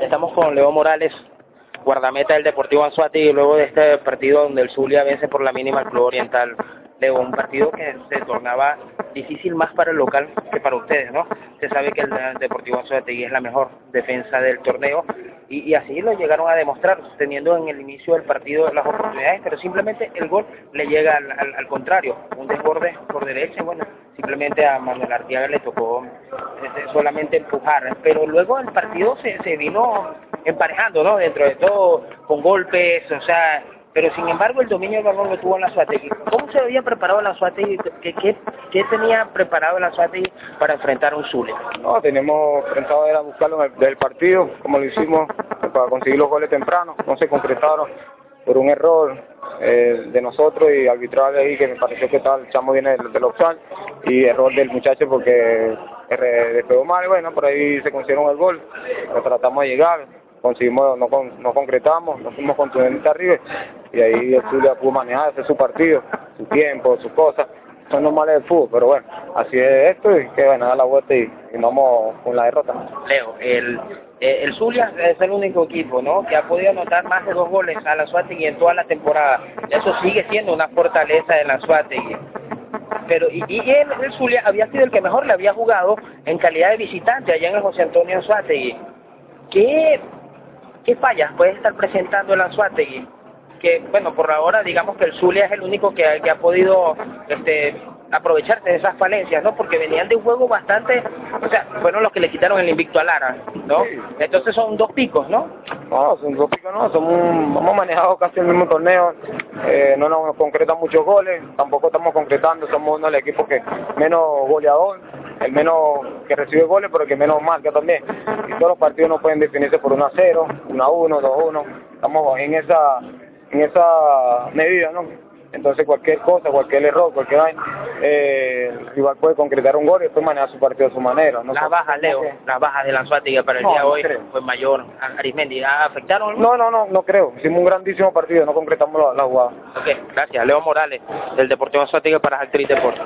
Estamos con Leo Morales, guardameta del Deportivo Anzuati, luego de este partido donde el Zulia vence por la mínima al Club Oriental. Leo, un partido que se tornaba difícil más para el local que para ustedes, ¿no? Se sabe que el Deportivo Anzuategui es la mejor defensa del torneo y, así lo llegaron a demostrar, teniendo en el inicio del partido las oportunidades, pero simplemente el gol le llega al contrario, un desborde por derecha, bueno, simplemente a Manuel Artiaga le tocó este, solamente empujar, pero luego el partido se, se vino emparejando, ¿no? Dentro de todo, con golpes, o sea, pero sin embargo el dominio del balón lo tuvo en la Suátegui. ¿Cómo se había preparado la Suátegui? ¿Qué, qué, tenía preparado la Suátegui para enfrentar a un Zulia? No, tenemos pensado era buscarlo del partido, como lo hicimos, para conseguir los goles tempranos, no se concretaron por un error eh, de nosotros y arbitral ahí que me pareció que el chamo viene del, del opsal y error del muchacho porque despegó mal, bueno, por ahí se consiguieron el gol, lo tratamos de llegar, conseguimos, no, no concretamos, no fuimos contundentes arriba y ahí el Zulia pudo manejar, su partido, su tiempo, sus cosas, son normales del fútbol, pero bueno, así es esto y que bueno, da la vuelta y, y vamos con la derrota. Leo, el, eh, el Zulia es el único equipo, ¿no?, que ha podido anotar más de dos goles a la Suátegui en toda la temporada, eso sigue siendo una fortaleza de la Suátegui pero y, y él, el Zulia había sido el que mejor le había jugado en calidad de visitante allá en el José Antonio Anzuategui. ¿Qué, qué fallas puede estar presentando el Anzuategui? Que, bueno, por ahora digamos que el Zulia es el único que, que ha podido este, aprovecharse de esas falencias, ¿no? Porque venían de un juego bastante, o sea, fueron los que le quitaron el invicto a Lara, ¿no? Sí. Entonces son dos picos, ¿no? No, son dos picos, no, somos, hemos manejado casi el mismo torneo, eh, no nos concretan muchos goles, tampoco estamos concretando, somos uno de los equipos que menos goleador, el menos que recibe goles, pero que menos marca también. Y todos los partidos no pueden definirse por 1 a 0, 1 a 1, 2 a 1, estamos en esa, en esa medida, ¿no? Entonces cualquier cosa, cualquier error, cualquier eh, el rival puede concretar un gol y después manejar su partido a su manera. ¿no? Las bajas, Leo, que... las bajas de Lanzuategui para el no, día de no hoy creo. fue mayor. Arismendi, ¿afectaron? No, no, no, no creo. Hicimos un grandísimo partido, no concretamos la, la jugada. Ok, gracias. Leo Morales, del Deportivo Lanzuategui para Actriz Deportes.